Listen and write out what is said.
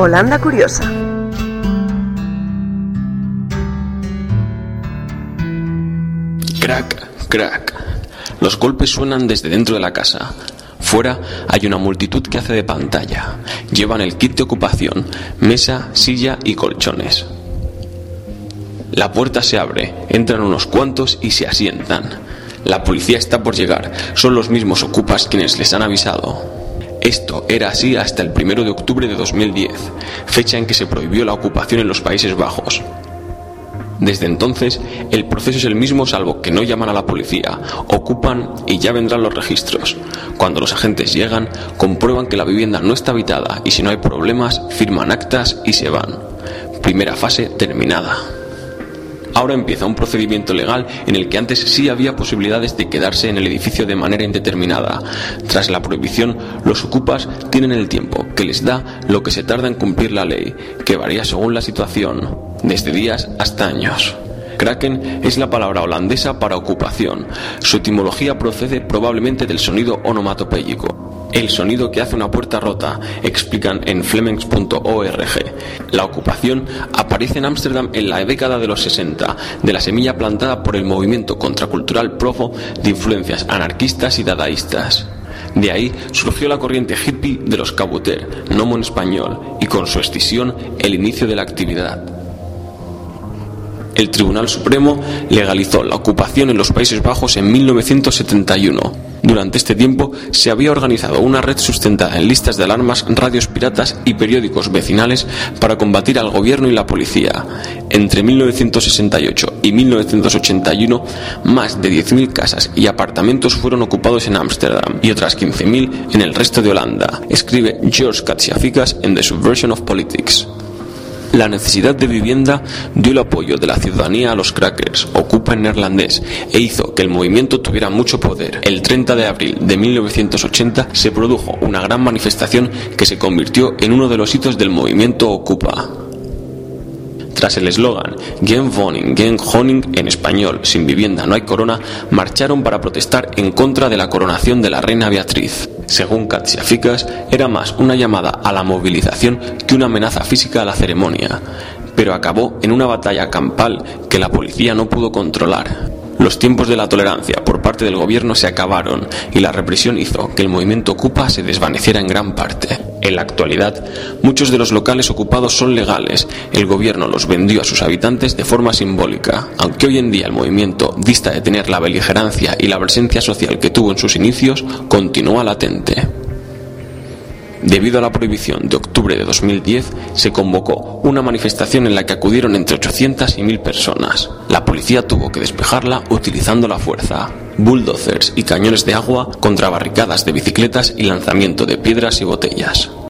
Holanda Curiosa. Crack, crack. Los golpes suenan desde dentro de la casa. Fuera hay una multitud que hace de pantalla. Llevan el kit de ocupación, mesa, silla y colchones. La puerta se abre, entran unos cuantos y se asientan. La policía está por llegar, son los mismos ocupas quienes les han avisado. Esto era así hasta el 1 de octubre de 2010, fecha en que se prohibió la ocupación en los Países Bajos. Desde entonces, el proceso es el mismo salvo que no llaman a la policía, ocupan y ya vendrán los registros. Cuando los agentes llegan, comprueban que la vivienda no está habitada y si no hay problemas, firman actas y se van. Primera fase terminada. Ahora empieza un procedimiento legal en el que antes sí había posibilidades de quedarse en el edificio de manera indeterminada. Tras la prohibición, los ocupas tienen el tiempo que les da lo que se tarda en cumplir la ley, que varía según la situación, desde días hasta años. Kraken es la palabra holandesa para ocupación. Su etimología procede probablemente del sonido onomatopéyico el sonido que hace una puerta rota, explican en flemings.org. La ocupación aparece en Ámsterdam en la década de los 60, de la semilla plantada por el movimiento contracultural provo de influencias anarquistas y dadaístas. De ahí surgió la corriente hippie de los cabuter, nomo en español, y con su escisión el inicio de la actividad. El Tribunal Supremo legalizó la ocupación en los Países Bajos en 1971 durante este tiempo se había organizado una red sustentada en listas de alarmas, radios piratas y periódicos vecinales para combatir al gobierno y la policía. Entre 1968 y 1981, más de 10.000 casas y apartamentos fueron ocupados en Ámsterdam y otras 15.000 en el resto de Holanda, escribe George Katsiafikas en The Subversion of Politics. La necesidad de vivienda dio el apoyo de la ciudadanía a los crackers, ocupa en neerlandés, e hizo que el movimiento tuviera mucho poder. El 30 de abril de 1980 se produjo una gran manifestación que se convirtió en uno de los hitos del movimiento Ocupa. Tras el eslogan Gen Woning, Gen Honing, en español, sin vivienda no hay corona, marcharon para protestar en contra de la coronación de la reina Beatriz. Según Katsiafikas, era más una llamada a la movilización que una amenaza física a la ceremonia, pero acabó en una batalla campal que la policía no pudo controlar. Los tiempos de la tolerancia por parte del gobierno se acabaron y la represión hizo que el movimiento Ocupa se desvaneciera en gran parte. En la actualidad, muchos de los locales ocupados son legales. El gobierno los vendió a sus habitantes de forma simbólica, aunque hoy en día el movimiento dista de tener la beligerancia y la presencia social que tuvo en sus inicios, continúa latente. Debido a la prohibición de octubre de 2010, se convocó una manifestación en la que acudieron entre 800 y 1000 personas. La policía tuvo que despejarla utilizando la fuerza, bulldozers y cañones de agua contra barricadas de bicicletas y lanzamiento de piedras y botellas.